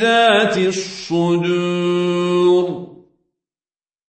بذات الصدور